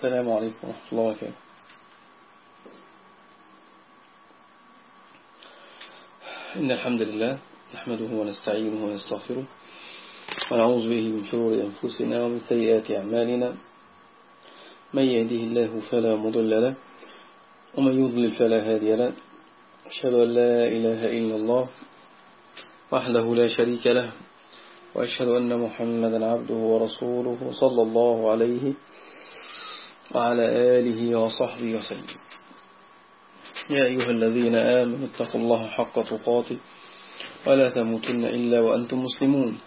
السلام عليكم ورحمة الله وبركاته. إن الحمد لله نحمده ونستعينه ونستغفره ونعوذ به من شرور أنفسنا ومن سيئات أعمالنا. من يهده الله فلا مضل له ومن يضلل فلا هادي له. أشهد أن لا إله إلا الله وحده لا شريك له وأشهد أن محمدا عبده ورسوله صلى الله عليه وعلى آله وصحبه وسلم. يا أيها الذين آمنوا اتقوا الله حق تقاته ولا تموتن إلا وأنتم مسلمون.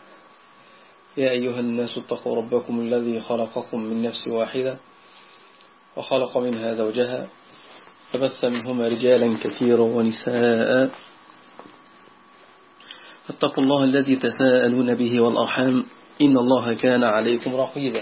يا أيها الناس اتقوا ربكم الذي خلقكم من نفس واحدة وخلق منها زوجها فبث منهما رجالا كثيرا ونساء. اتقوا الله الذي تساءلون به والأرحام إن الله كان عليكم رقيبا.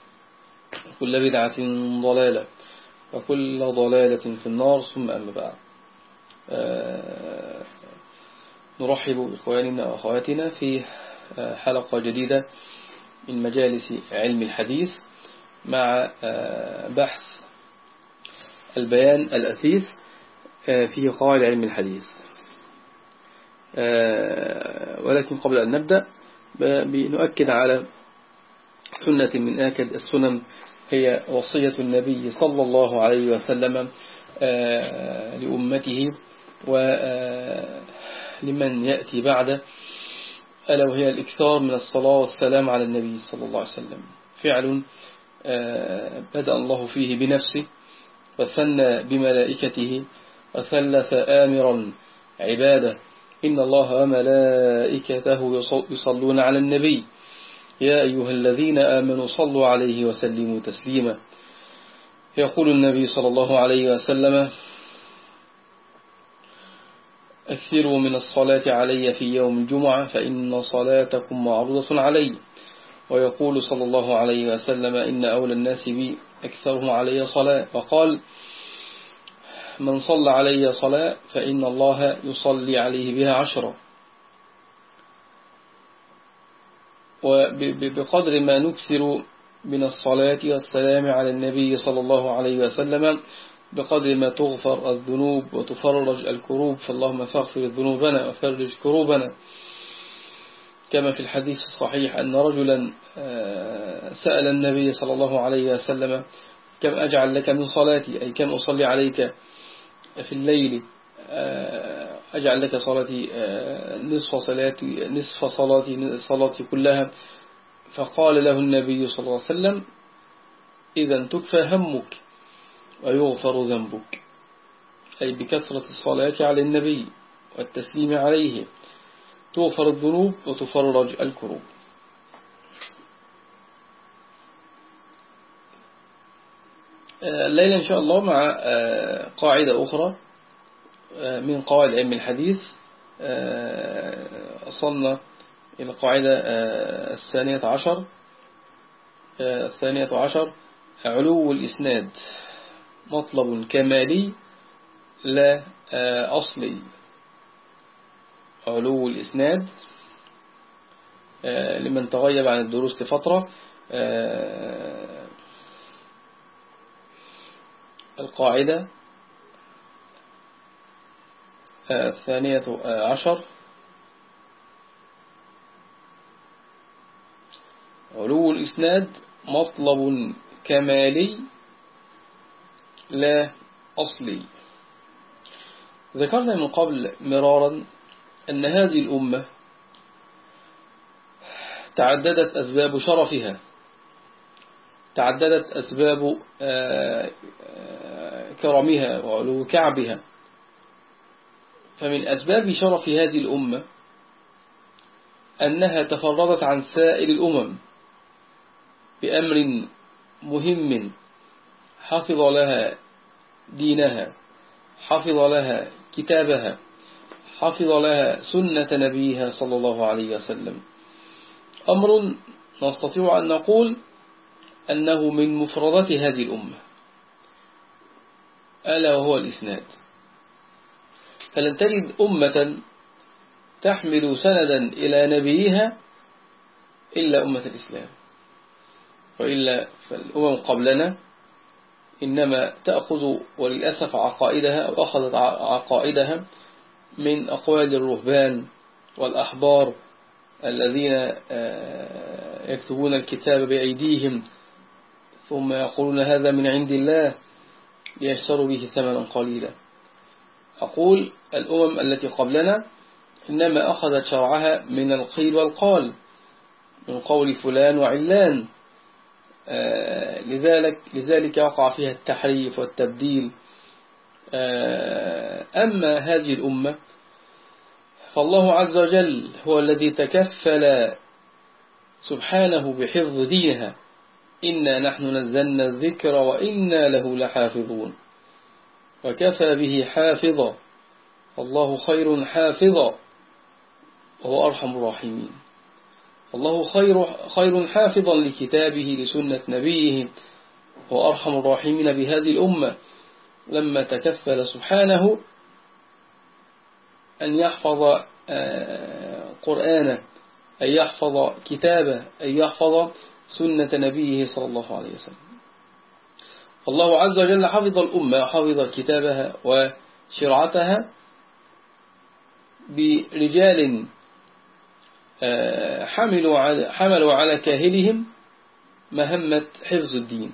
وكل بدعة ضلالة وكل ضلالة في النار. ثم أما بعد. نرحب بإخواننا وأخواتنا في حلقة جديدة من مجالس علم الحديث مع بحث البيان الأثيث في قواعد علم الحديث. ولكن قبل أن نبدأ بنؤكد على سنة من آكد السنن هي وصية النبي صلى الله عليه وسلم لأمته ولمن يأتي بعده ألا وهي الإكثار من الصلاة والسلام على النبي صلى الله عليه وسلم. فعل بدأ الله فيه بنفسه وثنى بملائكته وثلث آمرا عباده. إن الله وملائكته يصلون على النبي. يا أيها الذين آمنوا صلوا عليه وسلموا تسليما. يقول النبي صلى الله عليه وسلم أكثروا من الصلاة علي في يوم الجمعة فإن صلاتكم معروضة علي. ويقول صلى الله عليه وسلم إن أولى الناس بي أكثرهم علي صلاة. وقال من صلى علي صلاة فإن الله يصلي عليه بها عشرة. وبقدر ما نكثر من الصلاة والسلام على النبي صلى الله عليه وسلم بقدر ما تغفر الذنوب وتفرج الكروب فاللهم فاغفر ذنوبنا وفرج كروبنا. كما في الحديث الصحيح أن رجلا سأل النبي صلى الله عليه وسلم كم أجعل لك من صلاتي؟ أي كم أصلي عليك في الليل؟ أجعل لك صلاتي نصف صلاتي نصف صلاتي صلاتي كلها. فقال له النبي صلى الله عليه وسلم إذا تكفى همك ويغفر ذنبك. أي بكثرة الصلاة على النبي والتسليم عليه. تغفر الذنوب وتفرج الكروب. الليلة إن شاء الله مع قاعدة أخرى. من قواعد علم الحديث أصلنا إلى القاعدة الثانية عشر الثانية عشر علو الإسناد مطلب كمالي لا أصلي. علو الإسناد لمن تغيب عن الدروس لفترة القاعدة الثانية عشر. علو الإسناد مطلب كمالي لا أصلي. ذكرنا من قبل مرارا أن هذه الأمة تعددت أسباب شرفها. تعددت أسباب كرمها وعلو كعبها. فمن أسباب شرف هذه الأمة أنها تفرضت عن سائر الأمم بأمر مهم حفظ لها دينها حفظ لها كتابها حفظ لها سنة نبيها صلى الله عليه وسلم. أمر نستطيع أن نقول أنه من مفردات هذه الأمة ألا وهو الإسناد. فلن تجد أمة تحمل سندا إلى نبيها إلا أمة الإسلام وإلا فالأمم قبلنا إنما تأخذ وللأسف عقائدها أو أخذت عقائدها من أقوال الرهبان والأحبار الذين آه، يكتبون الكتاب بأيديهم ثم يقولون هذا من عند الله ليشتروا به ثمنا قليلا. أقول الأمم التي قبلنا إنما أخذت شرعها من القيل والقال من قول فلان وعلان. آه، لذلك, لذلك وقع فيها التحريف والتبديل. آه، أما هذه الأمة فالله عز وجل هو الذي تكفل سبحانه بحفظ دينها. إنا نحن نزلنا الذكر وإنا له لحافظون. وكفى به حافظا. الله خير حافظا. وهو أرحم الراحمين. الله خير, خير حافظا لكتابه لسنة نبيه. وأرحم الراحمين بهذه الأمة. لما تكفل سبحانه أن يحفظ آه، قرآنه أن يحفظ كتابه أن يحفظ سنة نبيه صلى الله عليه وسلم. الله عز وجل حفظ الأمة وحفظ كتابها وشرعتها برجال آه، حملوا على, حملوا على كاهلهم مهمة حفظ الدين.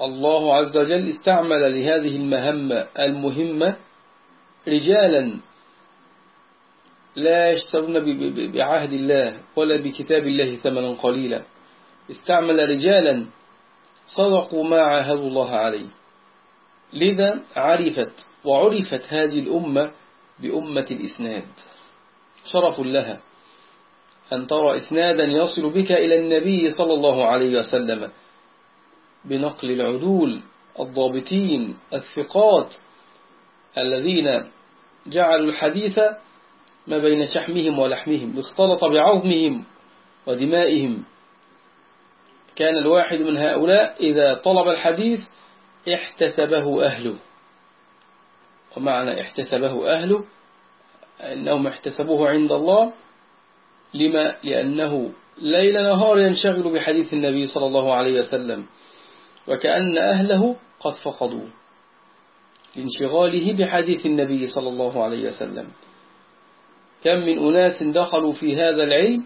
الله عز وجل استعمل لهذه المهمة المهمة رجالا لا يشترون بعهد الله ولا بكتاب الله ثمنا قليلا. استعمل رجالا صدقوا ما عاهدوا الله عليه. لذا عرفت وعرفت هذه الأمة بأمة الإسناد. شرف لها أن ترى إسنادا يصل بك إلى النبي صلى الله عليه وسلم بنقل العدول الضابطين الثقات الذين جعلوا الحديث ما بين شحمهم ولحمهم اختلط بعظمهم ودمائهم. كان الواحد من هؤلاء إذا طلب الحديث احتسبه أهله. ومعنى احتسبه أهله أنهم احتسبوه عند الله. لما؟ لأنه ليل نهار ينشغل بحديث النبي صلى الله عليه وسلم وكأن أهله قد فقدوه لانشغاله بحديث النبي صلى الله عليه وسلم. كم من أناس دخلوا في هذا العلم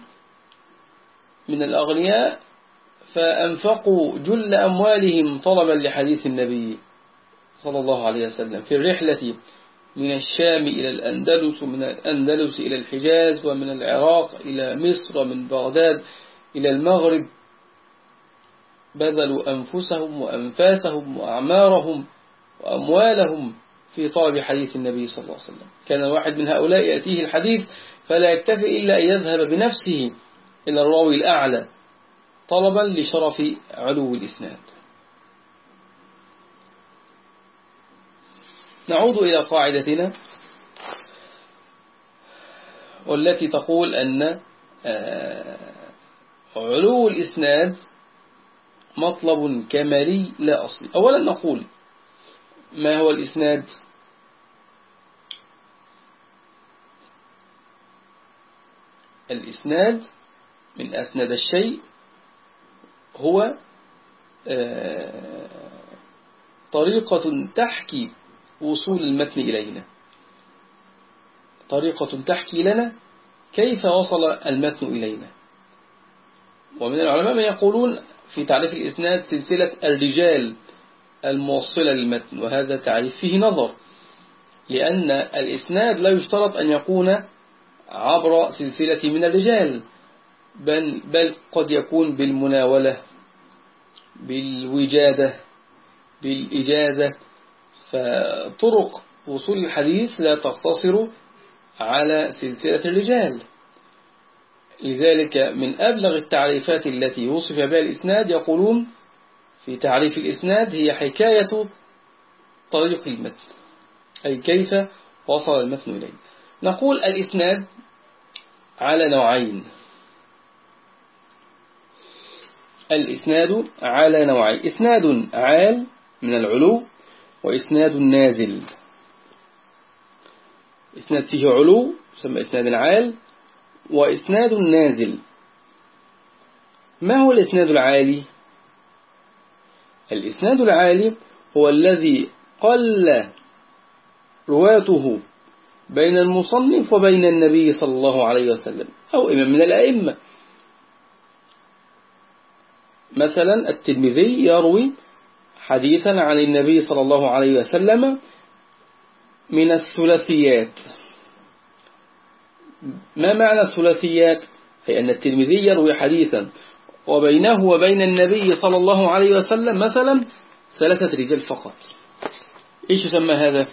من الأغنياء فأنفقوا جل أموالهم طلبا لحديث النبي صلى الله عليه وسلم في الرحلة من الشام إلى الأندلس ومن الأندلس إلى الحجاز ومن العراق إلى مصر ومن بغداد إلى المغرب. بذلوا أنفسهم وأنفاسهم وأعمارهم وأموالهم في طلب حديث النبي صلى الله عليه وسلم. كان واحد من هؤلاء يأتيه الحديث فلا يكتفي إلا أن يذهب بنفسه إلى الراوي الأعلى. طلبا لشرف علو الإسناد. نعود إلى قاعدتنا والتي تقول أن آه، علو الإسناد مطلب كمالي لا أصلي أولا نقول ما هو الإسناد؟ الإسناد من أسند الشيء هو آه، طريقة تحكي وصول المتن إلينا. طريقة تحكي لنا كيف وصل المتن إلينا. ومن العلماء من يقولون في تعريف الإسناد سلسلة الرجال الموصلة للمتن وهذا تعريف فيه نظر لأن الإسناد لا يشترط أن يكون عبر سلسلة من الرجال بل, بل قد يكون بالمناولة بالوجادة بالإجازة. فطرق وصول الحديث لا تقتصر على سلسلة الرجال. لذلك من أبلغ التعريفات التي وصف بها الإسناد يقولون في تعريف الإسناد هي حكاية طريق المتن أي كيف وصل المتن إليه. نقول الإسناد على نوعين. الإسناد على نوعين. إسناد عال من العلو وإسناد نازل. إسناد فيه علو يسمى إسناد عال وإسناد نازل. ما هو الإسناد العالي؟ الإسناد العالي هو الذي قل رواته بين المصنف وبين النبي صلى الله عليه وسلم أو إمام من الأئمة. مثلا التلمذي يروي حديثا عن النبي صلى الله عليه وسلم من الثلاثيات. ما معنى الثلاثيات؟ أي أن التلمذي يروي حديثا وبينه وبين النبي صلى الله عليه وسلم مثلا ثلاثة رجال فقط. إيش يسمى هذا؟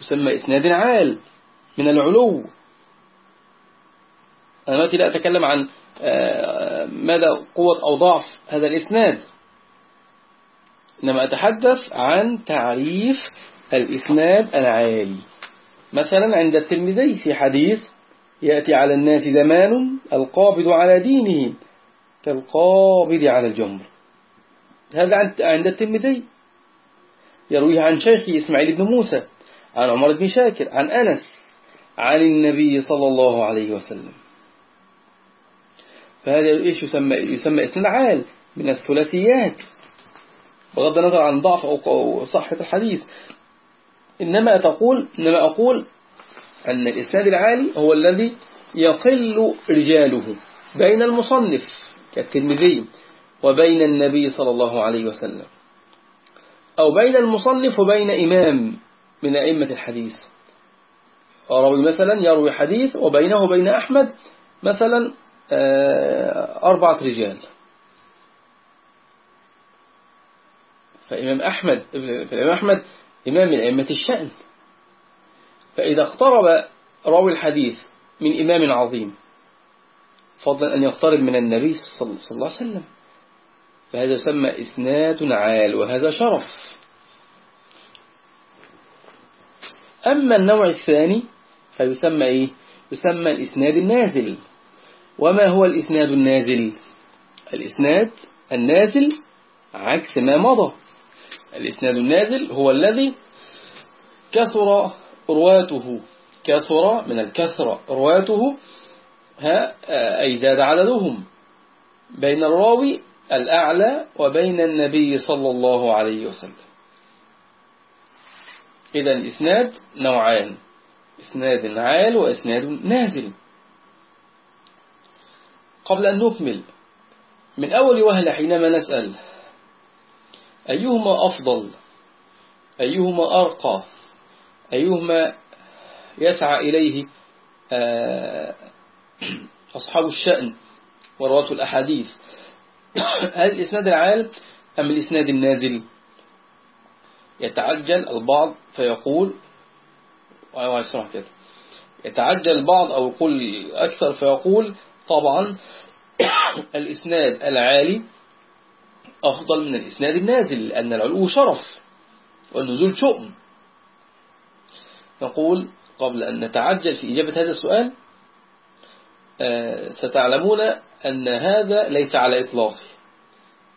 يسمى إسناد عال من العلو. أنا دلوقتي لا أتكلم عن ماذا قوة أو ضعف هذا الإسناد إنما أتحدث عن تعريف الإسناد العالي. مثلا عند التلميذي في حديث يأتي على الناس زمان القابض على دينه كالقابض على الجمر. هذا عند التلميذي يرويه عن شيخي إسماعيل بن موسى عن عمر بن شاكر عن أنس عن النبي صلى الله عليه وسلم. فهذا إيش يسمى, يسمى اسم عال من الثلاثيات. بغض النظر عن ضعف أو صحة الحديث. إنما تقول إنما أقول أن الإسناد العالي هو الذي يقل رجاله بين المصنف كالترمذي وبين النبي صلى الله عليه وسلم أو بين المصنف وبين إمام من أئمة الحديث. راوي مثلا يروي حديث وبينه وبين أحمد مثلا أربعة رجال. فإمام أحمد فإمام أحمد إمام من أئمة الشأن. فإذا اقترب راوي الحديث من إمام عظيم فضلا أن يقترب من النبي صلى الله عليه وسلم. فهذا يسمى إسناد عال وهذا شرف. أما النوع الثاني فيسمى إيه؟ يسمى الإسناد النازل. وما هو الإسناد النازل؟ الإسناد النازل عكس ما مضى. الإسناد النازل هو الذي كثر رواته كثر من الكثرة رواته ها أي زاد عددهم. بين الراوي الأعلى وبين النبي صلى الله عليه وسلم. إذا الإسناد نوعان إسناد عال وإسناد نازل. قبل أن نكمل. من أول وهلة حينما نسأل أيهما أفضل؟ أيهما أرقى؟ أيهما يسعى إليه؟ آه، أصحاب الشأن ورواة الأحاديث. هل الإسناد العال أم الإسناد النازل؟ يتعجل البعض فيقول يتعجل البعض أو يقول أكثر فيقول طبعا الإسناد العالي أفضل من الإسناد النازل لأن العلو شرف والنزول شؤم. نقول قبل أن نتعجل في إجابة هذا السؤال آه، ستعلمون أن هذا ليس على إطلاقه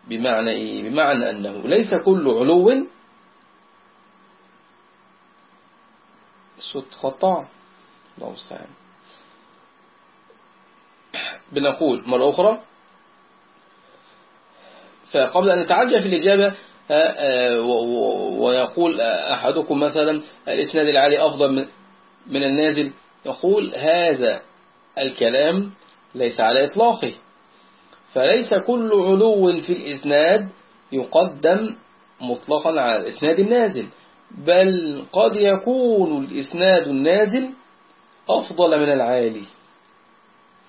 بمعنى إيه؟ بمعنى أنه ليس كل علو الصوت قطع الله مستعان بنقول مرة أخرى فقبل أن نتعجل في الإجابة ويقول أحدكم مثلا الإسناد العالي أفضل من النازل يقول هذا الكلام ليس على إطلاقه. فليس كل علو في الإسناد يقدم مطلقا على الإسناد النازل بل قد يكون الإسناد النازل أفضل من العالي.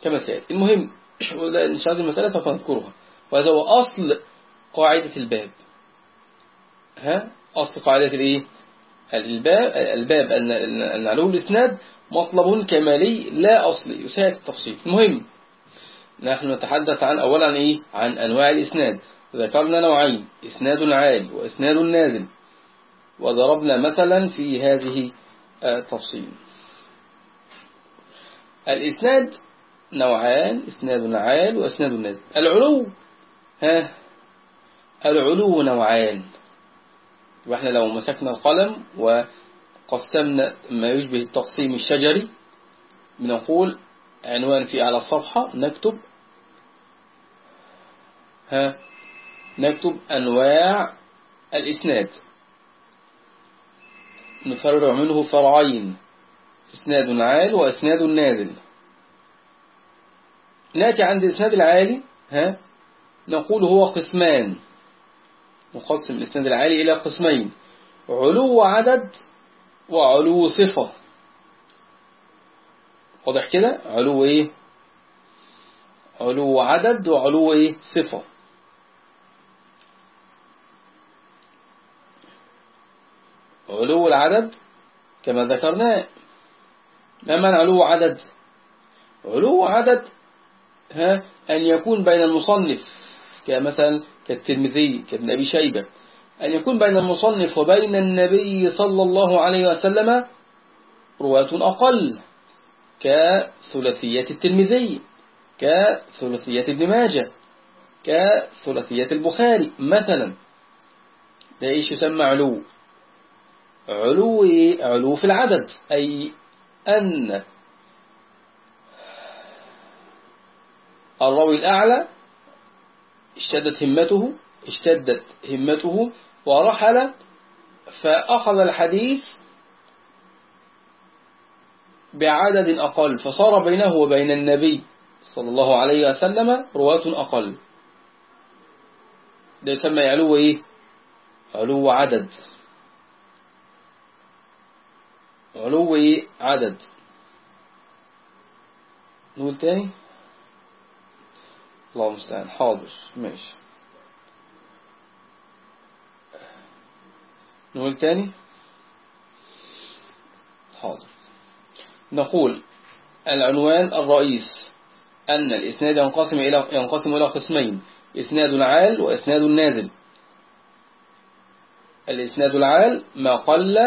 كما سيأتي. المهم إن شاء الله المسألة سوف نذكرها. وهذا هو أصل قاعدة الباب. ها؟ أصل قاعدة الإيه؟ الباب, الباب أن علو الإسناد مطلب كمالي لا أصلي يساعد التفصيل. المهم نحن نتحدث عن أولا عن إيه؟ عن أنواع الإسناد. ذكرنا نوعين إسناد عالي وإسناد نازل. وضربنا مثلا في هذه التفصيل الإسناد نوعان إسناد عال وإسناد نازل العلو ها؟ العلو نوعان. وإحنا لو مسكنا القلم وقسمنا ما يشبه التقسيم الشجري بنقول عنوان في على الصفحة نكتب ها؟ نكتب أنواع الإسناد. نفرع منه فرعين إسناد عال وإسناد نازل. نأتي عند الإسناد العالي ها؟ نقول هو قسمان. نقسم الإسناد العالي إلى قسمين. علو عدد وعلو صفة. واضح كده؟ علو إيه؟ علو عدد وعلو إيه؟ صفة. علو العدد كما ذكرنا. ما من علو عدد؟ علو عدد ها أن يكون بين المصنف كمثلا كالترمذي كابن أبي شيبة أن يكون بين المصنف وبين النبي صلى الله عليه وسلم رواة أقل كثلاثية الترمذي كثلاثية ابن ماجه كثلاثية البخاري. مثلا ده إيش يسمى علو؟ علو علو في العدد أي أن الراوي الأعلى اشتدت همته اشتدت همته ورحل فأخذ الحديث بعدد أقل فصار بينه وبين النبي صلى الله عليه وسلم رواة أقل. ده يسمى علو إيه؟ علو عدد. علو إيه؟ عدد. نقول تاني؟ الله المستعان حاضر. ماشي. نقول تاني؟ حاضر. نقول العنوان الرئيس. أن الإسناد ينقسم إلى ينقسم إلى قسمين. إسناد عال وإسناد نازل الإسناد العال ما قل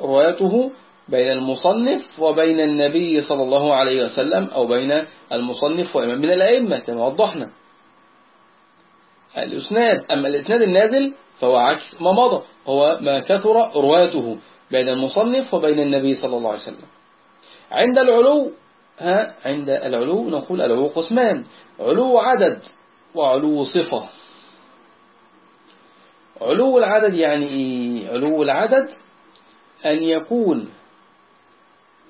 روايته بين المصنف وبين النبي صلى الله عليه وسلم أو بين المصنف وإمام. من الأئمة كما وضحنا. الإسناد أما الإسناد النازل فهو عكس ما مضى. هو ما كثر رواته بين المصنف وبين النبي صلى الله عليه وسلم. عند العلو ها عند العلو نقول العلو قسمان. علو عدد وعلو صفة. علو العدد يعني إيه؟ علو العدد أن يكون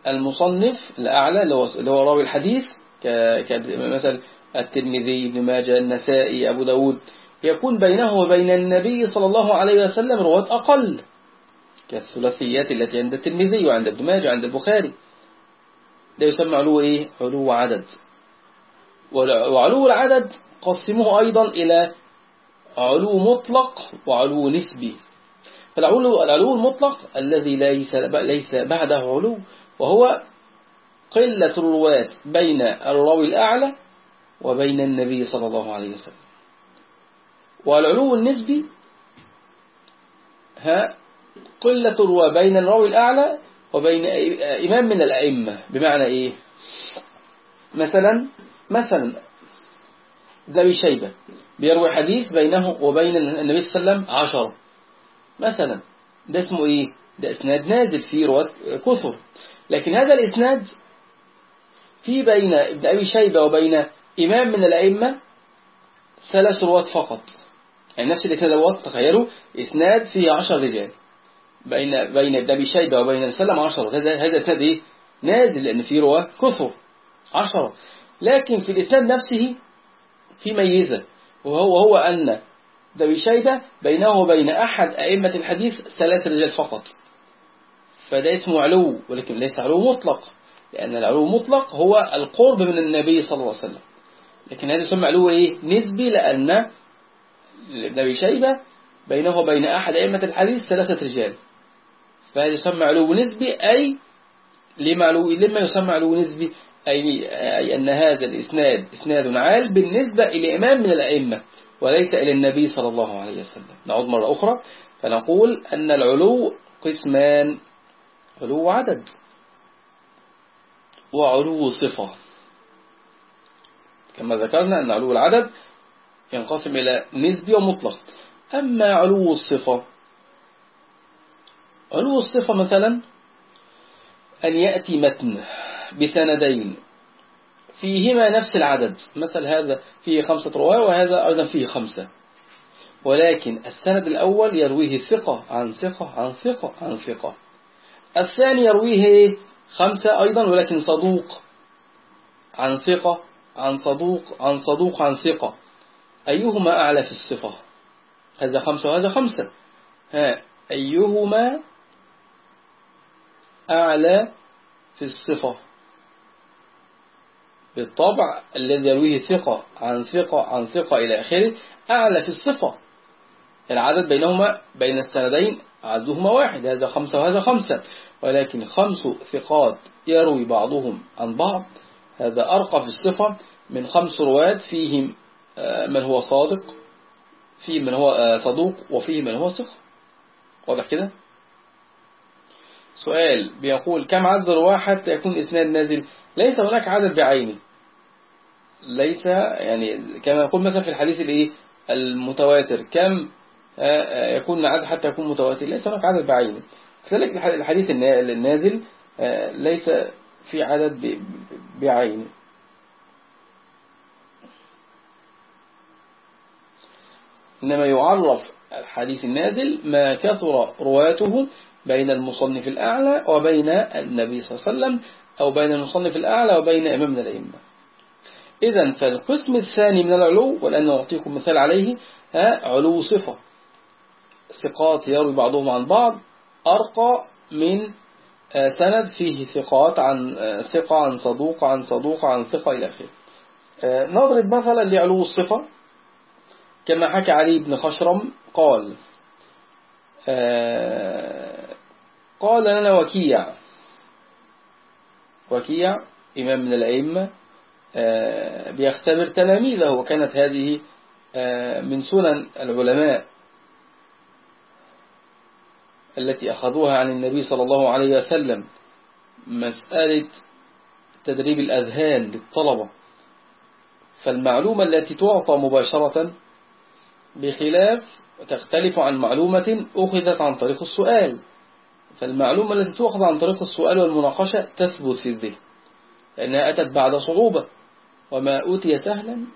المصنف الأعلى اللي هو راوي الحديث كمثل الترمذي ابن ماجه النسائي أبو داود يكون بينه وبين النبي صلى الله عليه وسلم رواة أقل كالثلاثيات التي عند الترمذي وعند ابن ماجه وعند البخاري. ده يسمى علو إيه؟ علو عدد. وعلو العدد قسموه أيضا إلى علو مطلق وعلو نسبي. فالعلو العلو المطلق الذي ليس ليس بعده علو وهو قلة الرواة بين الراوي الأعلى وبين النبي صلى الله عليه وسلم. والعلو النسبي ها قلة الرواة بين الراوي الأعلى وبين إمام من الأئمة. بمعنى إيه؟ مثلا مثلا ذوي شيبة بيروي حديث بينه وبين النبي صلى الله عليه وسلم عشرة مثلا ده اسمه إيه؟ ده إسناد نازل فيه رواة كثر. لكن هذا الإسناد في بين ابن أبي شيبة وبين إمام من الأئمة ثلاث رواة فقط. يعني نفس الإسناد دوت تخيلوا إسناد فيه عشر رجال. بين بين ابن أبي شيبة وبين السلم عشرة هذا هذا إسناد إيه؟ نازل لأن فيه رواة كثر. عشرة لكن في الإسناد نفسه في ميزة وهو هو أن ذوي شيبة بينه وبين أحد أئمة الحديث ثلاث رجال فقط. فده اسمه علو ولكن ليس علو مطلق لأن العلو المطلق هو القرب من النبي صلى الله عليه وسلم. لكن هذا يسمى علو إيه؟ نسبي لأن ابن شيبة بينه وبين أحد أئمة الحديث ثلاثة رجال. فهذا يسمى علو نسبي أي لما, علو لما يسمى علو نسبي أي, أي أن هذا الإسناد إسناد عال بالنسبة إلى إمام من الأئمة وليس إلى النبي صلى الله عليه وسلم. نعود مرة أخرى فنقول أن العلو قسمان. علو عدد. وعلو صفة. كما ذكرنا أن علو العدد ينقسم إلى نسبي ومطلق. أما علو الصفة علو الصفة مثلا أن يأتي متن بسندين. فيهما نفس العدد. مثل هذا فيه خمسة رواة وهذا أيضا فيه خمسة. ولكن السند الأول يرويه ثقة عن ثقة عن ثقة عن ثقة. الثاني يرويه خمسة أيضا ولكن صدوق. عن ثقة عن صدوق عن صدوق عن ثقة. أيهما أعلى في الصفة؟ هذا خمسة وهذا خمسة. ها أيهما أعلى في الصفة؟ بالطبع الذي يرويه ثقة عن ثقة عن ثقة إلى آخره أعلى في الصفة. العدد بينهما بين السندين عددهما واحد هذا خمسة وهذا خمسة ولكن خمس ثقات يروي بعضهم عن بعض. هذا أرقى في الصفة من خمس رواد فيهم آه، من هو صادق فيه من هو آه، صدوق وفيه من هو ثقة. واضح كده؟ سؤال بيقول كم عدد الرواة حتى يكون إسناد نازل؟ ليس هناك عدد بعينه. ليس يعني كما يقول مثلا في الحديث الإيه؟ المتواتر. كم يكون عدد حتى يكون متواتر. ليس هناك عدد بعينه كذلك الحديث النازل آه، ليس في عدد بعينه إنما يعرف الحديث النازل ما كثر رواته بين المصنف الأعلى وبين النبي صلى الله عليه وسلم أو بين المصنف الأعلى وبين إمامنا الأئمة. إذا فالقسم الثاني من العلو ولأن نعطيكم مثال عليه علو صفة. ثقات يروي بعضهم عن بعض أرقى من آه، سند فيه ثقات عن آه، ثقة عن صدوق عن صدوق عن ثقة إلى آخره. آه، نضرب مثلا لعلو الصفة. كما حكى علي بن خشرم قال قال لنا وكيع. وكيع إمام من الأئمة بيختبر تلاميذه وكانت هذه من سنن العلماء. التي أخذوها عن النبي صلى الله عليه وسلم مسألة تدريب الأذهان للطلبة. فالمعلومة التي تعطى مباشرة بخلاف تختلف عن معلومة أخذت عن طريق السؤال. فالمعلومة التي تؤخذ عن طريق السؤال والمناقشة تثبت في الذهن لأنها أتت بعد صعوبة وما أوتي سهلا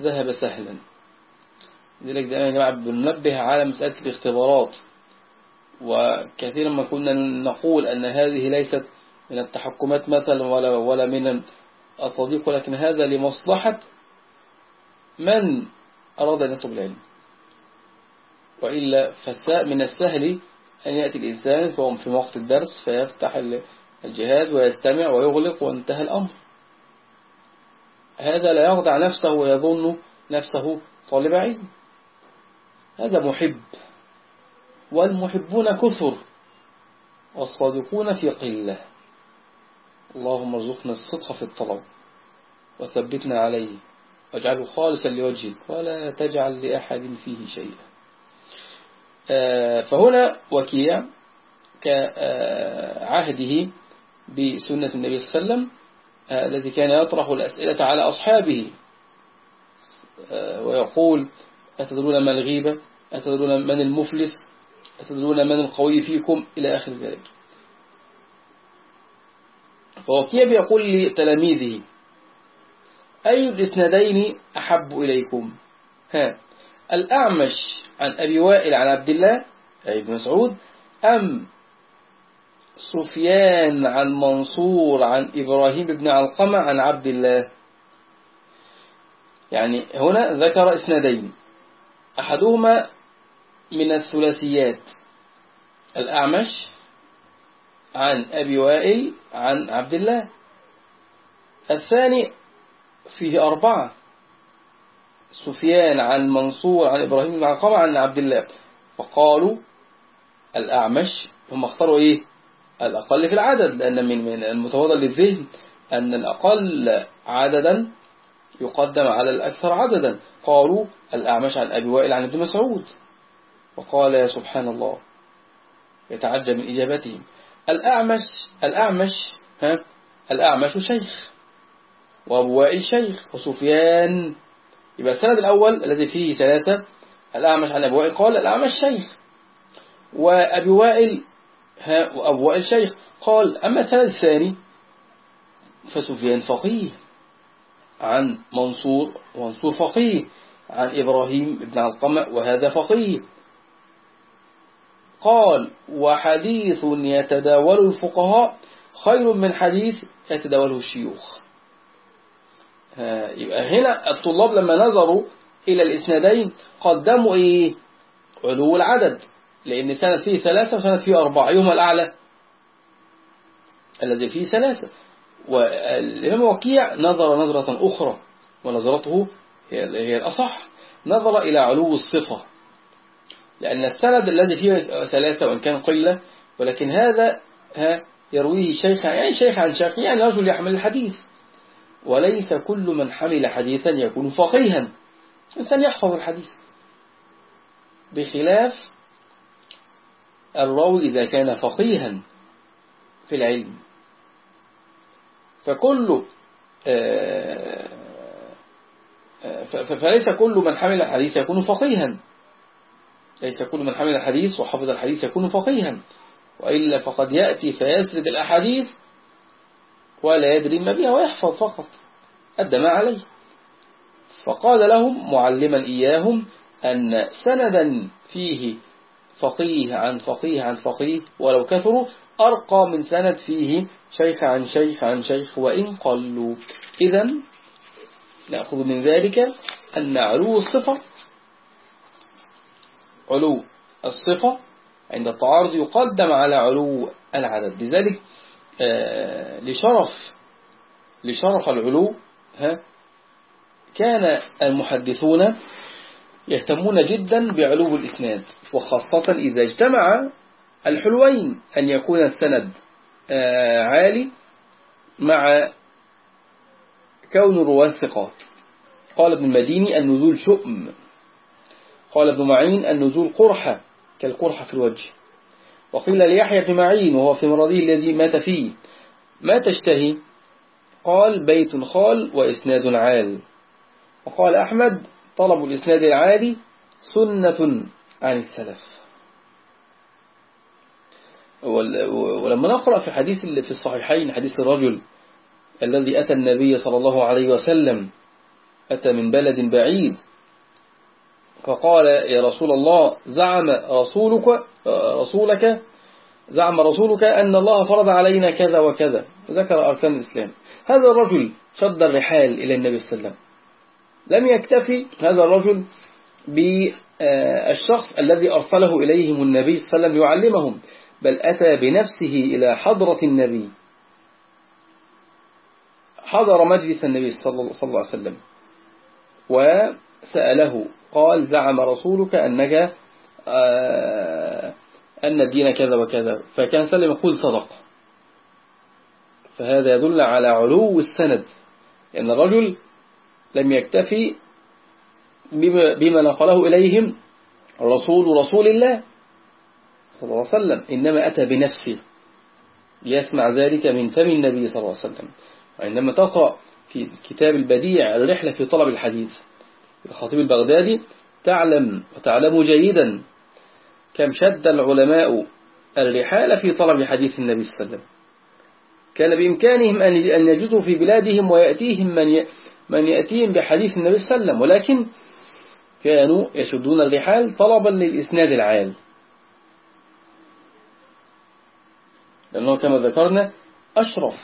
ذهب سهلا. لذلك دائما يا جماعة بننبه على مسألة الاختبارات. وكثيرا ما كنا نقول أن هذه ليست من التحكمات مثلا ولا, ولا من التضييق ولكن هذا لمصلحة من أراد أن يطلب العلم. وإلا من السهل أن يأتي الإنسان فهو في وقت الدرس فيفتح الجهاز ويستمع ويغلق وانتهى الأمر. هذا لا يخضع نفسه ويظن نفسه طالب علم. هذا محب. والمحبون كثر والصادقون في قلة. اللهم ارزقنا الصدق في الطلب وثبتنا عليه واجعله خالصا لوجهك ولا تجعل لأحد فيه شيئا. آه، فهنا وكيع كعهده بسنة النبي صلى الله عليه وسلم آه، الذي كان يطرح الأسئلة على أصحابه. آه، ويقول أتدرون ما الغيبة؟ أتدرون من المفلس؟ أتدرون من القوي فيكم إلى آخر ذلك. فوكيع بيقول لتلاميذه أي الإسنادين أحب إليكم؟ ها الأعمش عن أبي وائل عن عبد الله أي بن مسعود أم سفيان عن منصور عن إبراهيم بن علقمة عن عبد الله؟ يعني هنا ذكر اسندين أحدهما من الثلاثيات. الأعمش عن أبي وائل عن عبد الله. الثاني فيه أربعة. سفيان عن منصور عن إبراهيم بن علقمة عن عبد الله. فقالوا الأعمش هم اختاروا إيه؟ الأقل في العدد لأن من من المتواضع للذهن أن الأقل عددا يقدم على الأكثر عددا. قالوا الأعمش عن أبي وائل عن ابن مسعود. وقال يا سبحان الله. يتعجب من إجابتهم. الأعمش الأعمش ها؟ الأعمش شيخ وأبو وائل شيخ وسفيان. يبقى السند الأول الذي فيه ثلاثة. الأعمش عن أبو وائل قال الأعمش شيخ. وأبي وائل ها؟ وأبو وائل شيخ قال أما السند الثاني فسفيان فقيه عن منصور ومنصور فقيه عن إبراهيم بن علقمة وهذا فقيه. قال وحديث يتداول الفقهاء خير من حديث يتداوله الشيوخ. يبقى هنا الطلاب لما نظروا إلى الإسنادين قدموا إيه؟ علو العدد لأن سنة فيه ثلاثة وسنة فيه أربعة أيهما الأعلى؟ الذي فيه ثلاثة. والإمام وكيع نظر نظرة أخرى ونظرته هي الأصح نظر إلى علو الصفة. لأن السند الذي فيه ثلاثة وإن كان قلة ولكن هذا ها يرويه شيخ يعني شيخ عن شيخ يعني رجل يحمل الحديث. وليس كل من حمل حديثا يكون فقيها. إنسان يحفظ الحديث. بخلاف الراوي إذا كان فقيها في العلم. فكل آه، آه، فليس كل من حمل الحديث يكون فقيها. ليس كل من حمل الحديث وحفظ الحديث يكون فقيها. وإلا فقد يأتي فيسرد الأحاديث ولا يدري ما بها ويحفظ فقط. أدى ما عليه. فقال لهم معلما إياهم أن سندا فيه فقيه عن فقيه عن فقيه ولو كثروا أرقى من سند فيه شيخ عن شيخ عن شيخ وإن قلوا. إذا نأخذ من ذلك أن علو الصفة علو الصفة عند التعارض يقدم على علو العدد. لذلك آه، لشرف لشرف العلو ها كان المحدثون يهتمون جدا بعلو الإسناد وخاصة إذا اجتمع الحلوين أن يكون السند آه، عالي مع كون الرواة ثقات. قال ابن المديني النزول شؤم. قال ابن معين النزول قرحة كالقرحة في الوجه. وقيل ليحيى بن معين وهو في مرضه الذي مات فيه ما تشتهي؟ قال بيت خال وإسناد عال. وقال أحمد طلب الإسناد العالي سنة عن السلف. ولما نقرأ في حديث في الصحيحين حديث الرجل الذي أتى النبي صلى الله عليه وسلم أتى من بلد بعيد فقال يا رسول الله زعم رسولك رسولك زعم رسولك أن الله فرض علينا كذا وكذا. ذكر أركان الإسلام. هذا الرجل شد الرحال إلى النبي صلى الله عليه وسلم. لم يكتفي هذا الرجل بالشخص الذي أرسله إليهم النبي صلى الله عليه وسلم يعلمهم بل أتى بنفسه إلى حضرة النبي. حضر مجلس النبي صلى الله عليه وسلم وسأله قال زعم رسولك أنك آه، أن الدين كذا وكذا فكان سلم يقول صدق. فهذا يدل على علو السند لأن الرجل لم يكتفي بما نقله إليهم رسول رسول الله صلى الله عليه وسلم إنما أتى بنفسه ليسمع ذلك من فم النبي صلى الله عليه وسلم. وعندما تقرأ في كتاب البديع الرحلة في طلب الحديث. الخطيب البغدادي تعلم وتعلم جيدا كم شد العلماء الرحال في طلب حديث النبي صلى الله عليه وسلم. كان بإمكانهم أن يجدوا في بلادهم ويأتيهم من من يأتيهم بحديث النبي صلى الله عليه وسلم ولكن كانوا يشدون الرحال طلبا للإسناد العال لأنه كما ذكرنا أشرف.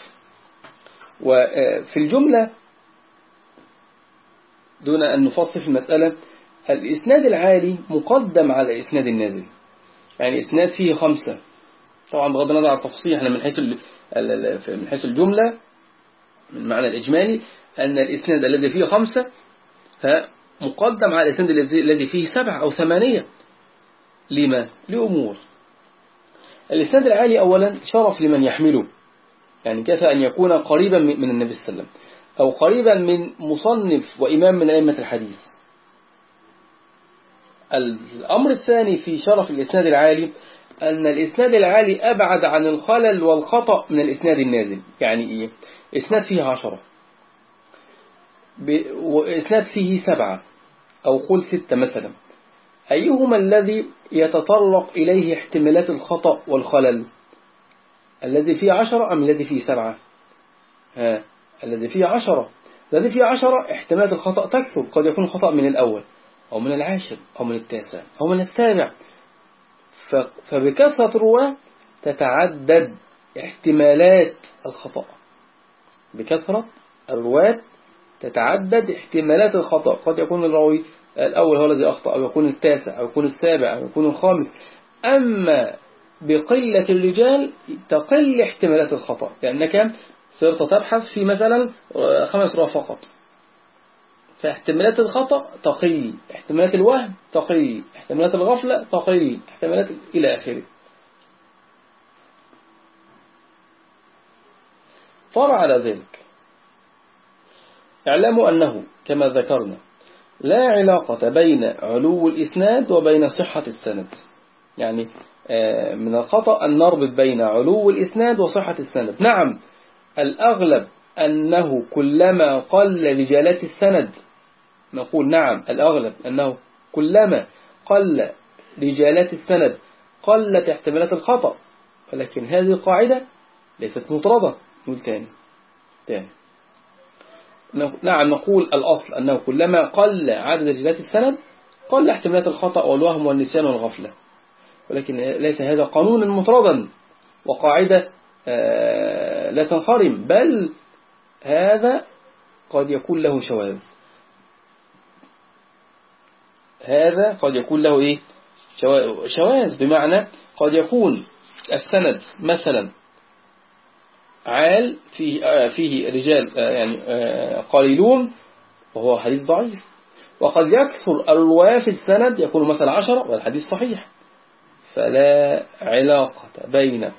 وفي الجملة دون أن نفصل في المسألة الإسناد العالي مقدم على الإسناد النازل. يعني إسناد فيه خمسة. طبعا بغض النظر عن التفصيل إحنا من حيث من حيث الجملة من معنى الإجمالي أن الإسناد الذي فيه خمسة مقدم على الإسناد الذي فيه سبعة أو ثمانية. لما؟ لأمور. الإسناد العالي أولا شرف لمن يحمله. يعني كفى أن يكون قريبا من النبي صلى الله عليه وسلم. أو قريبا من مصنف وإمام من أئمة الحديث. الأمر الثاني في شرف الإسناد العالي أن الإسناد العالي أبعد عن الخلل والخطأ من الإسناد النازل. يعني إيه؟ إسناد فيه عشرة. وإسناد فيه سبعة. أو قل ستة مثلا. أيهما الذي يتطرق إليه احتمالات الخطأ والخلل؟ الذي فيه عشرة أم الذي فيه سبعة؟ ها. الذي فيه عشرة. الذي فيه عشرة احتمالات الخطأ تكثر قد يكون خطأ من الأول أو من العاشر أو من التاسع أو من السابع. فبكثرة الرواة تتعدد احتمالات الخطأ. بكثرة الرواة تتعدد احتمالات الخطأ. قد يكون الراوي الأول هو الذي أخطأ أو يكون التاسع أو يكون السابع أو يكون الخامس. أما بقلة الرجال تقل احتمالات الخطأ. لأنك صرت تبحث في مثلا خمس رواة فقط. فاحتمالات الخطأ تقل احتمالات الوهم تقل احتمالات الغفلة تقل احتمالات إلى آخره. طار على ذلك. اعلموا أنه كما ذكرنا لا علاقة بين علو الإسناد وبين صحة السند. يعني آه، من الخطأ أن نربط بين علو الإسناد وصحة السند. نعم الأغلب أنه كلما قل لجالات السند نقول نعم الأغلب أنه كلما قل رجالات السند قلت احتمالات الخطأ ولكن هذه القاعدة ليست مطردة. نقول تاني. تاني. نعم نقول الأصل أنه كلما قل عدد رجالات السند قل احتمالات الخطأ والوهم والنسيان والغفلة ولكن ليس هذا قانونا مطردا وقاعدة لا تنخرم بل هذا قد يكون له شواذ. هذا قد يكون له إيه؟ شواذ بمعنى قد يكون السند مثلا عال فيه, آه، فيه رجال آه، يعني آه، قليلون وهو حديث ضعيف. وقد يكثر الرواة في السند يكون مثلا عشرة والحديث صحيح. فلا علاقة بين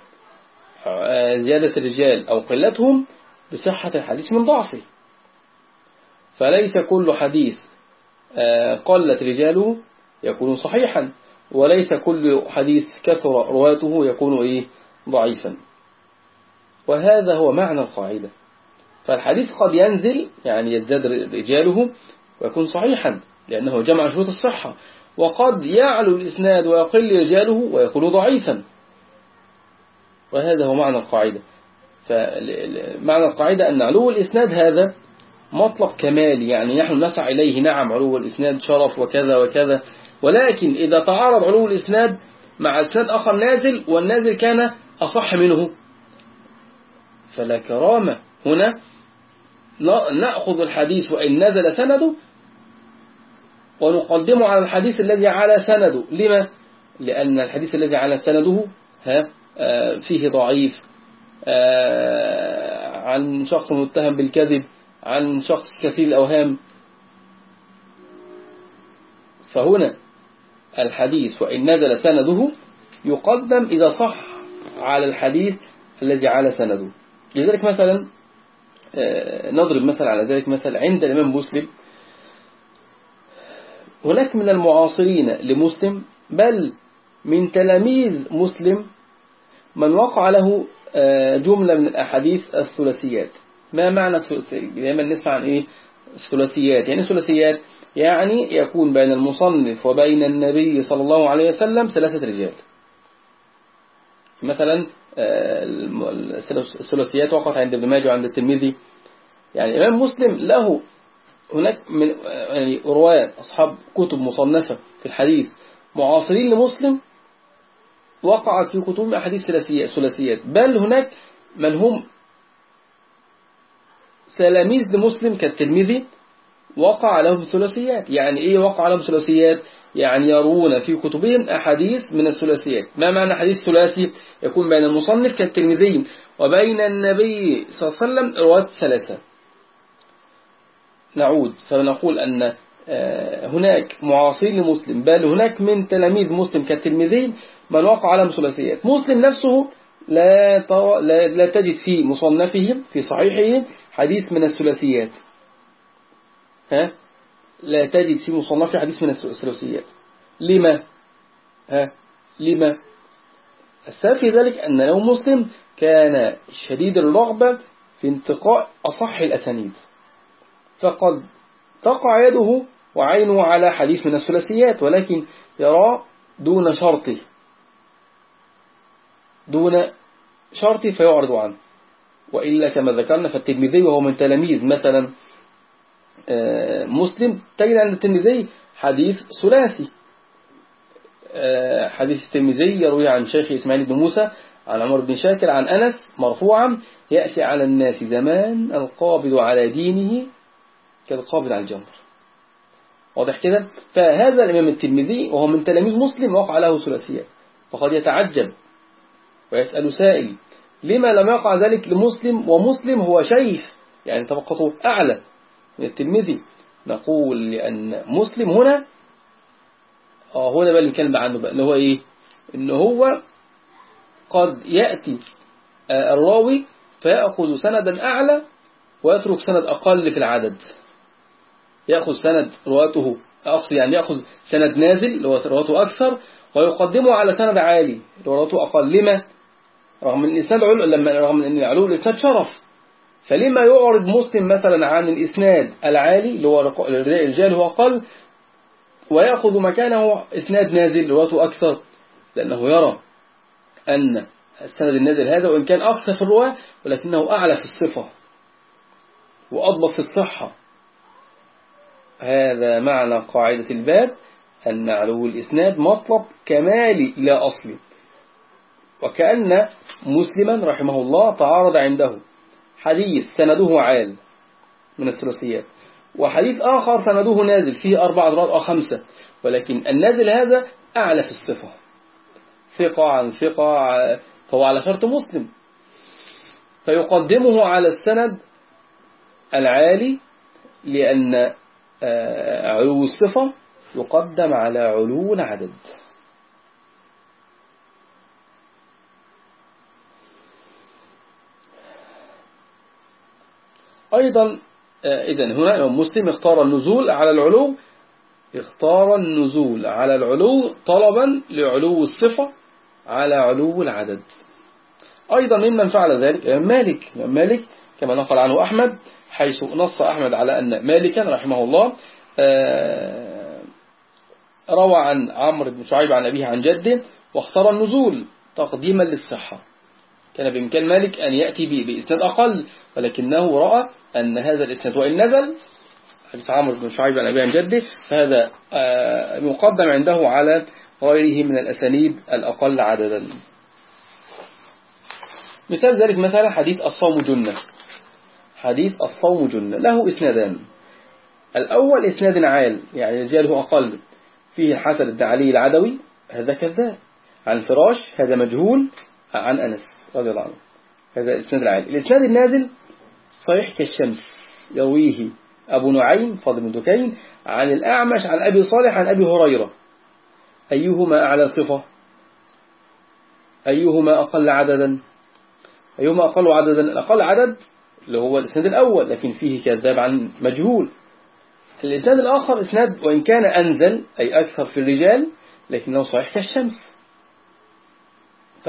زيادة الرجال أو قلتهم بصحة الحديث من ضعفه. فليس كل حديث قلت رجاله يكون صحيحا وليس كل حديث كثر رواته يكون إيه؟ ضعيفا. وهذا هو معنى القاعدة. فالحديث قد ينزل يعني يزداد رجاله ويكون صحيحا لأنه جمع شروط الصحة. وقد يعلو الإسناد ويقل رجاله ويكون ضعيفا. وهذا هو معنى القاعدة. فمعنى القاعدة أن علو الإسناد هذا مطلب كمالي يعني نحن نسعى إليه نعم علو الإسناد شرف وكذا وكذا ولكن إذا تعارض علو الإسناد مع إسناد آخر نازل والنازل كان أصح منه. فلا كرامة هنا. نأخذ الحديث وإن نزل سنده ونقدمه على الحديث الذي على سنده. لما؟ لأن الحديث الذي على سنده ها؟ فيه ضعيف آه، عن شخص متهم بالكذب عن شخص كثير الأوهام. فهنا الحديث وإن نزل سنده يقدم إذا صح على الحديث الذي على سنده. لذلك مثلا آه، نضرب مثل على ذلك مثل عند الإمام مسلم. هناك من المعاصرين لمسلم بل من تلاميذ مسلم من وقع له آه، جملة من الأحاديث الثلاثيات. ما معنى الثلاثيات دائما نسمع عن إيه؟ الثلاثيات. يعني الثلاثيات يعني يكون بين المصنف وبين النبي صلى الله عليه وسلم ثلاثة رجال. مثلا الثلاثيات وقعت عند ابن ماجه وعند الترمذي. يعني الإمام مسلم له هناك من يعني رواية أصحاب كتب مصنفة في الحديث معاصرين لمسلم وقعت في كتب أحاديث ثلاثيات. بل هناك من هم تلاميذ لمسلم كالترمذي وقع لهم ثلاثيات. يعني إيه وقع لهم ثلاثيات؟ يعني يرون في كتبهم أحاديث من الثلاثيات. ما معنى حديث ثلاثي؟ يكون بين المصنف كالترمذي وبين النبي صلى الله عليه وسلم رواة ثلاثة. نعود. فنقول أن آه، هناك معاصرين لمسلم. بل هناك من تلاميذ مسلم كالترمذي من وقع على ثلاثيات مسلم نفسه لا, لا, لا تجد في مصنفهم في صحيحهم حديث من الثلاثيات. ها؟ لا تجد في مصنف حديث من الثلاثيات. لما؟ ها؟ لما؟ السبب في ذلك أن لو مسلم كان شديد الرغبة في انتقاء أصح الأسانيد. فقد تقع يده وعينه على حديث من الثلاثيات ولكن يرى دون شرطه. دون شرط فيعرض عنه. وإلا كما ذكرنا فالتلميذي وهو من تلاميذ مثلا آه، مسلم تجد عند التلميذي حديث ثلاثي. آه، حديث الترمذي يروي عن شيخ إسماعيل بن موسى عن عمر بن شاكر عن أنس مرفوعا يأتي على الناس زمان القابض على دينه كالقابض على الجمر واضح كده؟ فهذا الإمام الترمذي وهو من تلاميذ مسلم وقع له ثلاثيات. فقد يتعجب ويسأل سائل لما لم يقع ذلك لمسلم ومسلم هو شيخ؟ يعني طبقته أعلى من الترمذي. نقول لأن مسلم هنا آه ده بقى اللي بنتكلم عنه بقى اللي هو إيه؟ إن هو قد يأتي آه، الراوي فيأخذ سندا أعلى ويترك سند أقل في العدد. يأخذ سند رواته أقصد يعني يأخذ سند نازل اللي هو رواته أكثر ويقدمه على سند عالي رواته أقل. لما؟ رغم أن الإسناد علو لما رغم أن علو الإسناد شرف. فلما يعرض مسلم مثلا عن الإسناد العالي اللي هو الرجال هو أقل ويأخذ مكانه إسناد نازل رواته أكثر لأنه يرى أن السند النازل هذا وإن كان أكثر في الرواة ولكنه أعلى في الصفة وأضبط في الصحة. هذا معنى قاعدة الباب أن علو الإسناد مطلب كمالي لا أصلي وكأن مسلما رحمه الله تعارض عنده. حديث سنده عال من الثلاثيات. وحديث آخر سنده نازل فيه أربع أضرار أو خمسة. ولكن النازل هذا أعلى في الصفة. ثقة عن ثقة فهو على شرط مسلم. فيقدمه على السند العالي لأن آه، علو الصفة يقدم على علو العدد. أيضا آه، إذا هنا مسلم اختار النزول على العلو اختار النزول على العلو طلبا لعلو الصفة على علو العدد. أيضا ممن فعل ذلك مالك. مالك كما نقل عنه أحمد حيث نص أحمد على أن مالكا رحمه الله آه، روى عن عمرو بن شعيب عن أبيه عن جده واختار النزول تقديما للصحة. كان بإمكان مالك أن يأتي بإسناد أقل ولكنه رأى أن هذا الإسناد وإن نزل حديث عمرو بن شعيب عن أبي عن جده فهذا آه، مقدم عنده على غيره من الأسانيد الأقل عددا. مثال ذلك مثلا حديث الصوم جنة. حديث الصوم جنة له إسنادان. الأول إسناد عال يعني رجاله أقل فيه الحسن علي العدوي هذا كذاب. عن فراش هذا مجهول. عن أنس رضي الله عنه. هذا إسناد العالي الإسناد النازل صحيح كالشمس. يرويه أبو نعيم فاضل بن دكين عن الأعمش عن أبي صالح عن أبي هريرة. أيهما أعلى صفة؟ أيهما أقل عددا؟ أيهما أقل عددا؟ الأقل عدد اللي هو الإسناد الأول لكن فيه كذاب عن مجهول. الإسناد الآخر إسناد وإن كان أنزل أي أكثر في الرجال لكنه صحيح كالشمس.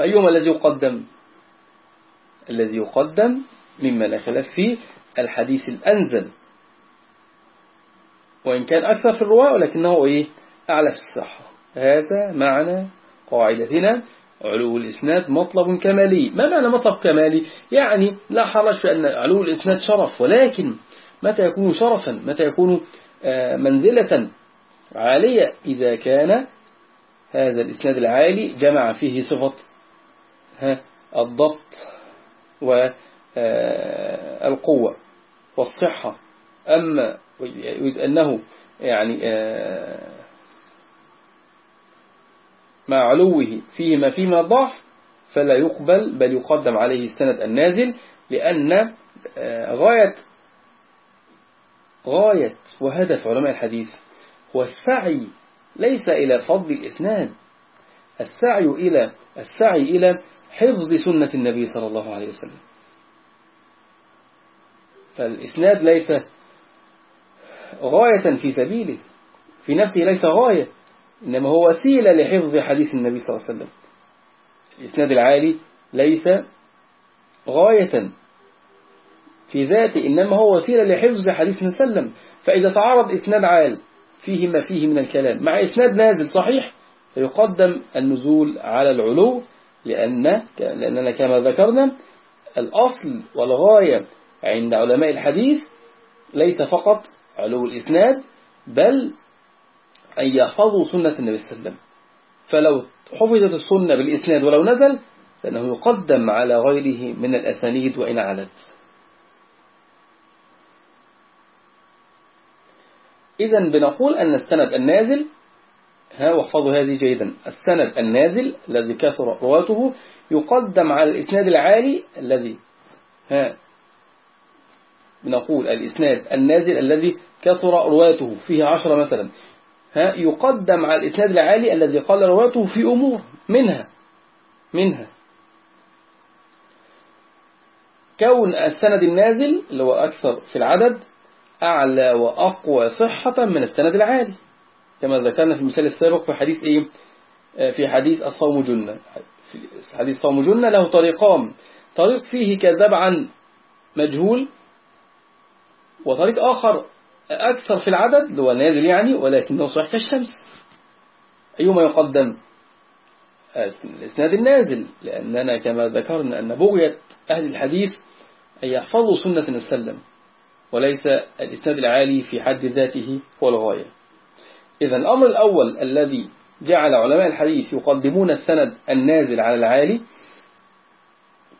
فأيهما الذي يقدم؟ الذي يقدم مما لا خلاف فيه الحديث الأنزل. وإن كان أكثر في الرواة ولكنه إيه؟ أعلى في الصحة. هذا معنى قاعدتنا. علو الإسناد مطلب كمالي. ما معنى مطلب كمالي؟ يعني لا حرج في أن علو الإسناد شرف ولكن متى يكون شرفا؟ متى يكون آه، منزلة عالية؟ إذا كان هذا الإسناد العالي جمع فيه صفة الضبط والقوة والصحة. أما أنه يعني آه، مع علوه فيه ما فيه من الضعف فلا يقبل بل يقدم عليه السند النازل لأن آه، غاية غاية وهدف علماء الحديث هو السعي ليس إلى فضل الإسناد. السعي إلى السعي إلى حفظ سنة النبي صلى الله عليه وسلم. فالإسناد ليس غاية في سبيله في نفسه ليس غاية إنما هو وسيلة لحفظ حديث النبي صلى الله عليه وسلم. الإسناد العالي ليس غاية في ذاته إنما هو وسيلة لحفظ حديث النبي صلى الله عليه وسلم. فإذا تعرض إسناد عال فيه ما فيه من الكلام مع إسناد نازل صحيح فيقدم النزول على العلو لأن لأننا كما ذكرنا الأصل والغاية عند علماء الحديث ليس فقط علو الإسناد بل أن يحفظوا سنة النبي صلى الله عليه وسلم. فلو حفظت السنة بالإسناد ولو نزل فإنه يقدم على غيره من الأسانيد وإن علت إذا بنقول أن السند النازل ها واحفظوا هذه جيدا. السند النازل الذي كثر رواته يقدم على الإسناد العالي الذي ها بنقول الإسناد النازل الذي كثر رواته فيه عشرة مثلا. ها يقدم على الإسناد العالي الذي قال رواته في أمور منها منها. كون السند النازل اللي هو أكثر في العدد أعلى وأقوى صحة من السند العالي. كما ذكرنا في المثال السابق في حديث إيه؟ في حديث الصوم جنة. حديث الصوم جنة له طريقان طريق فيه كذب عن مجهول وطريق آخر أكثر في العدد هو نازل يعني ولكنه صحيح كالشمس. أيهما يقدم؟ الإسناد النازل لأننا كما ذكرنا أن بغية أهل الحديث أن يحفظوا سنة السلم وليس الإسناد العالي في حد ذاته هو الغاية. إذا الأمر الأول الذي جعل علماء الحديث يقدمون السند النازل على العالي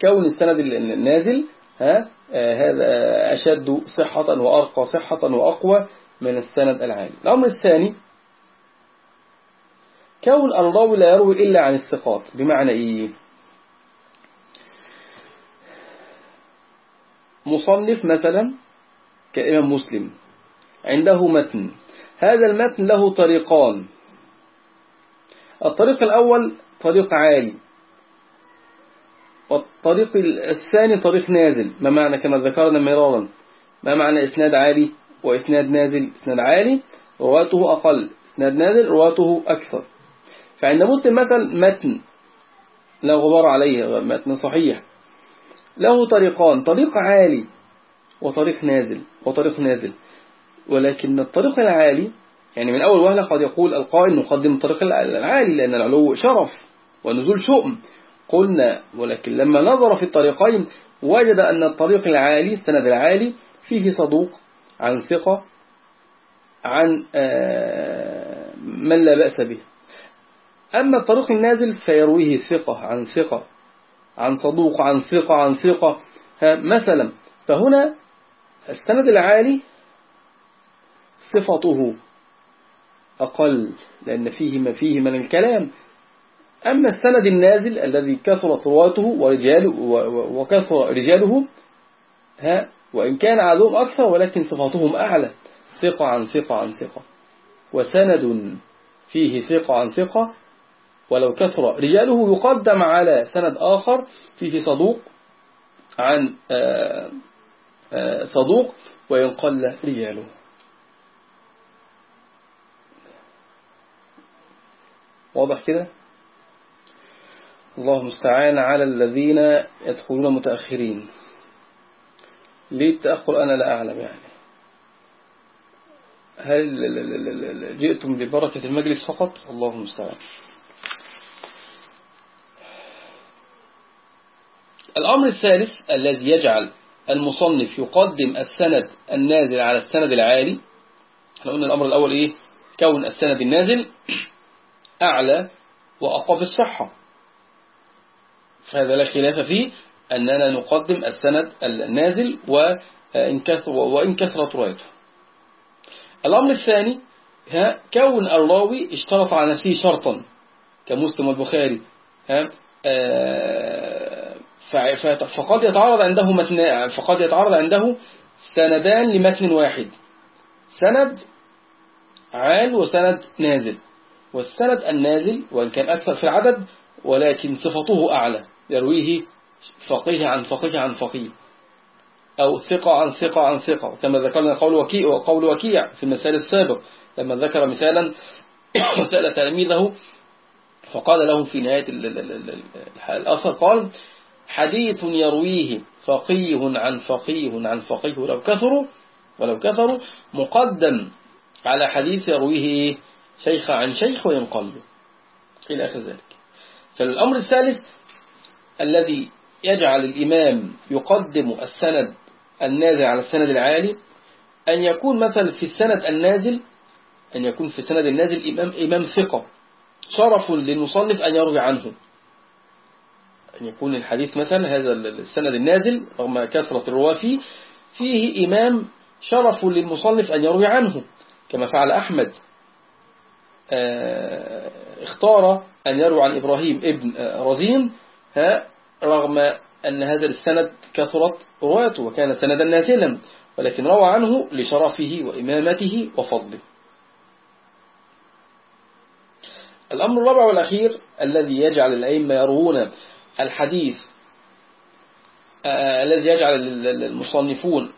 كون السند النازل ها هذا أشد صحة وأرقى صحة وأقوى من السند العالي. الأمر الثاني كون الراوي لا يروي إلا عن الثقات بمعنى إيه؟ مصنف مثلا كإمام مسلم عنده متن. هذا المتن له طريقان. الطريق الأول طريق عالي. والطريق الثاني طريق نازل. ما معنى كما ذكرنا مرارا؟ ما معنى إسناد عالي وإسناد نازل؟ إسناد عالي رواته أقل. إسناد نازل رواته أكثر. فعند مسلم مثلا متن لا غبار عليه متن صحيح. له طريقان طريق عالي وطريق نازل وطريق نازل. ولكن الطريق العالي يعني من أول وهلة قد يقول القائل نقدم الطريق العالي لأن العلو شرف ونزول شؤم. قلنا ولكن لما نظر في الطريقين وجد أن الطريق العالي السند العالي فيه صدوق عن ثقة عن من لا بأس به. أما الطريق النازل فيرويه ثقة عن ثقة عن صدوق عن ثقة عن ثقة. مثلا فهنا السند العالي صفته أقل لأن فيه ما فيه من الكلام. أما السند النازل الذي كثرت رواته ورجاله وكثر رجاله ها وإن كان عدوهم أكثر ولكن صفاتهم أعلى. ثقة عن ثقة عن ثقة. وسند فيه ثقة عن ثقة. ولو كثر رجاله يقدم على سند آخر فيه صدوق عن صدوق وإن قل رجاله. واضح كده؟ الله مستعان على الذين يدخلون متأخرين. ليه التأخر أنا لا أعلم يعني؟ هل جئتم لبركة المجلس فقط؟ الله المستعان الأمر الثالث الذي يجعل المصنف يقدم السند النازل على السند العالي إحنا قلنا الأمر الأول إيه؟ كون السند النازل. أعلى وأقوى في الصحة. فهذا لا خلاف فيه أننا نقدم السند النازل وإن كثر وإن كثرت روايته. الأمر الثاني كون الراوي اشترط على نفسه شرطا كمسلم والبخاري فقد يتعرض عنده متن فقد يتعرض عنده سندان لمتن واحد. سند عال وسند نازل. والسند النازل وإن كان أكثر في العدد ولكن صفته أعلى. يرويه فقيه عن فقيه عن فقيه. أو ثقة عن ثقة عن ثقة. كما ذكرنا قول وكيع وقول وكيع في المثال السابق. لما ذكر مثالا وسأل تلاميذه فقال له في نهاية الأثر قال حديث يرويه فقيه عن فقيه عن فقيه ولو كثروا ولو كثروا مقدم على حديث يرويه شيخ عن شيخ وينقل إلى آخر ذلك. فالأمر الثالث الذي يجعل الإمام يقدم السند النازل على السند العالي أن يكون مثلا في السند النازل أن يكون في السند النازل إمام, إمام ثقة. شرف للمصنف أن يروي عنه. أن يكون الحديث مثلا هذا السند النازل رغم كثرة الرواة فيه فيه إمام شرف للمصنف أن يروي عنه كما فعل أحمد. اختار أن يروي عن إبراهيم ابن آه، رزين رغم أن هذا السند كثرت رواته وكان سندا نازلا ولكن روى عنه لشرفه وإمامته وفضله. الأمر الرابع والأخير الذي يجعل الأئمة يروون الحديث آه، الذي يجعل المصنفون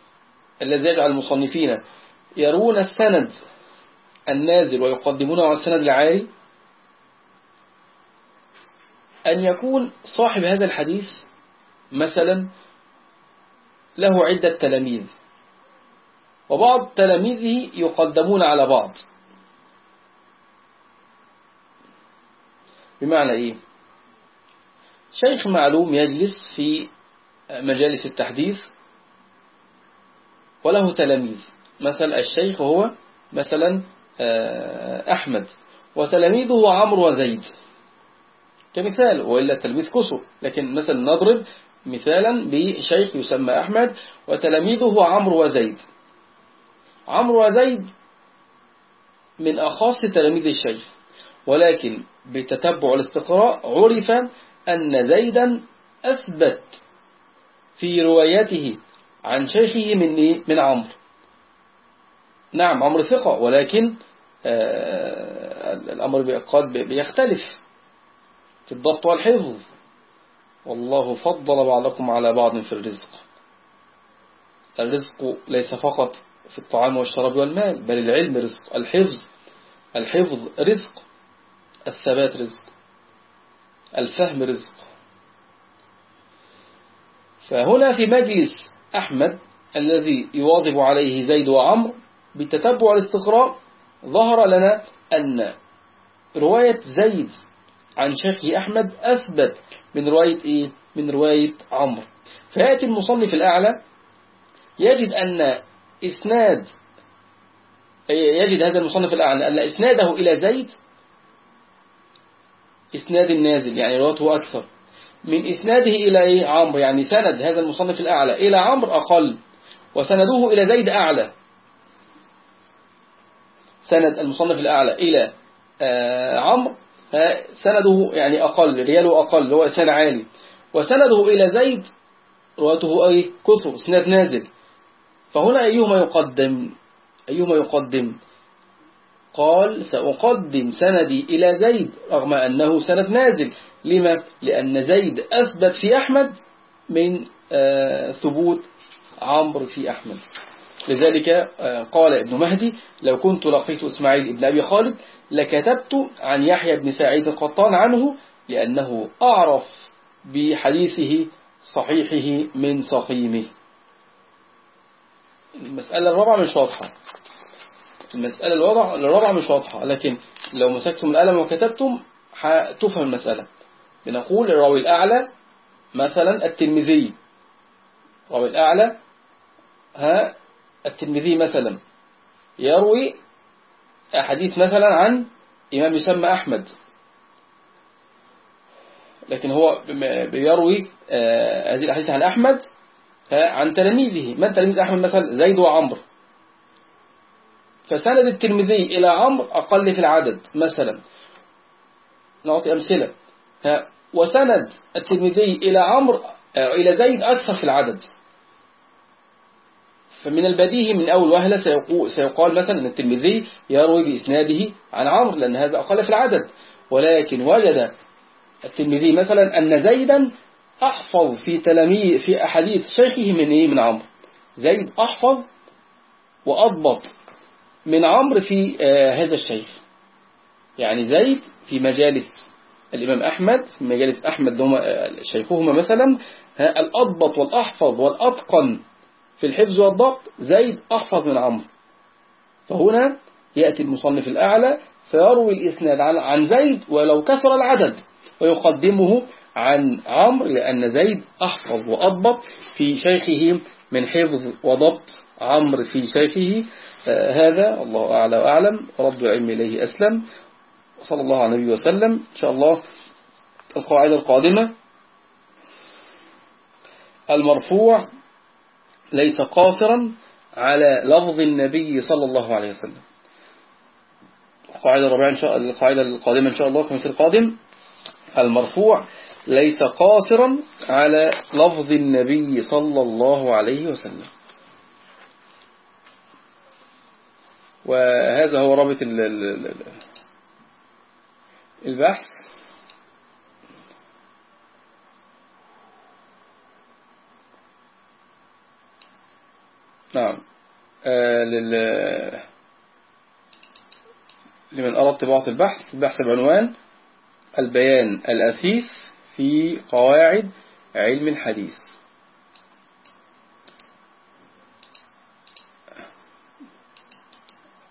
الذي يجعل المصنفين يرون السند النازل ويقدمونه على السند العالي أن يكون صاحب هذا الحديث مثلا له عدة تلاميذ. وبعض تلاميذه يقدمون على بعض. بمعنى إيه؟ شيخ معلوم يجلس في مجالس التحديث وله تلاميذ. مثلا الشيخ هو مثلا أحمد. وتلاميذه عمرو وزيد. كمثال وإلا التلميذ كسر لكن مثلا نضرب مثالا بشيخ يسمى أحمد وتلاميذه عمرو وزيد. عمرو وزيد من أخاص تلاميذ الشيخ ولكن بتتبع الاستقراء عرف أن زيدا أثبت في روايته عن شيخه من؟ من عمرو. نعم عمرو ثقة ولكن آه، الأمر قد بيختلف في الضبط والحفظ. والله فضل بعضكم على بعض في الرزق. الرزق ليس فقط في الطعام والشراب والمال بل العلم رزق الحفظ الحفظ رزق الثبات رزق الفهم رزق. فهنا في مجلس أحمد الذي يواظب عليه زيد وعمر بالتتبع والاستقراء ظهر لنا أن رواية زيد عن شيخه أحمد أثبت من رواية إيه؟ من رواية عمرو. فيأتي المصنف الأعلى يجد أن إسناد يجد هذا المصنف الأعلى أن إسناده إلى زيد إسناد النازل يعني رواته أكثر. من إسناده إلى إيه؟ عمرو يعني سند هذا المصنف الأعلى. إلى عمرو أقل وسنده إلى زيد أعلى. سند المصنف الأعلى إلى آه، عمرو سنده يعني أقل رياله أقل هو إسناد عالي. وسنده إلى زيد رواته أي كثر إسناد نازل. فهنا أيهما يقدم؟ أيهما يقدم؟ قال سأقدم سندي إلى زيد رغم أنه سند نازل. لما؟ لأن زيد أثبت في أحمد من آه، ثبوت عمرو في أحمد. لذلك آه، قال ابن مهدي لو كنت لقيت إسماعيل ابن أبي خالد لكتبت عن يحيى بن سعيد القطان عنه لأنه أعرف بحديثه صحيحه من سقيمه المسألة الرابعة مش واضحة. المسألة الرابعة مش واضحة لكن لو مسكتم القلم وكتبتم هتفهم المسألة. بنقول الراوي الأعلى مثلا الترمذي. الراوي الأعلى ها الترمذي مثلا. يروي أحاديث مثلا عن إمام يسمى أحمد. لكن هو بيروي آه، هذه الأحاديث عن أحمد عن تلاميذه. من تلاميذ أحمد مثلا؟ زيد وعمر فسند الترمذي إلى عمر أقل في العدد مثلا. نعطي أمثلة. وسند الترمذي إلى عمر آه، إلى زيد أكثر في العدد. فمن البديهي من أول وهلة سيقال مثلا أن الترمذي يروي بإسناده عن عمرو لأن هذا أقل في العدد. ولكن وجد الترمذي مثلا أن زيدا أحفظ في تلاميذ في أحاديث شيخه من إيه؟ من عمرو. زيد أحفظ وأضبط من عمرو في آه هذا الشيخ. يعني زيد في مجالس الإمام أحمد في مجالس أحمد آه، شيخهما مثلا الأضبط والأحفظ والأتقن في الحفظ والضبط زيد أحفظ من عمرو. فهنا يأتي المصنف الأعلى فيروي الإسناد عن زيد ولو كثر العدد ويقدمه عن عمرو لأن زيد أحفظ وأضبط في شيخه من حفظ وضبط عمرو في شيخه. هذا الله أعلى وأعلم. رب العلم إليه أسلم. وصلى الله النبي وسلم. إن شاء الله القاعدة القادمة. المرفوع ليس قاصرا على لفظ النبي صلى الله عليه وسلم. القاعدة الرابعة إن شاء القاعدة القادمة إن شاء الله كمثل القادم المرفوع ليس قاصرا على لفظ النبي صلى الله عليه وسلم. وهذا هو رابط البحث. نعم. آه لل... لمن أراد طباعة البحث البحث بعنوان البيان الأثيث في قواعد علم الحديث.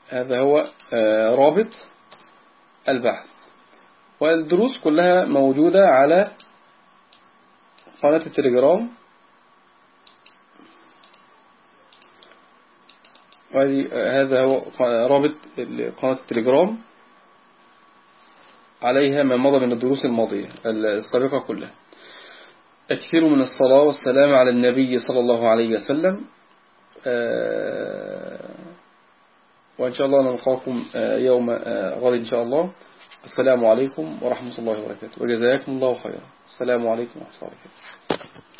هذا هو آه، رابط البحث. والدروس كلها موجودة على قناة التليجرام. هذا هو رابط قناة التليجرام. عليها ما مضى من الدروس الماضية السابقة كلها. أكثر من الصلاة والسلام على النبي صلى الله عليه وسلم. آه، وإن شاء الله نلقاكم آه، يوم آه، غد إن شاء الله. السلام عليكم ورحمة الله وبركاته. وجزاكم الله خيرا. السلام عليكم ورحمة الله وبركاته.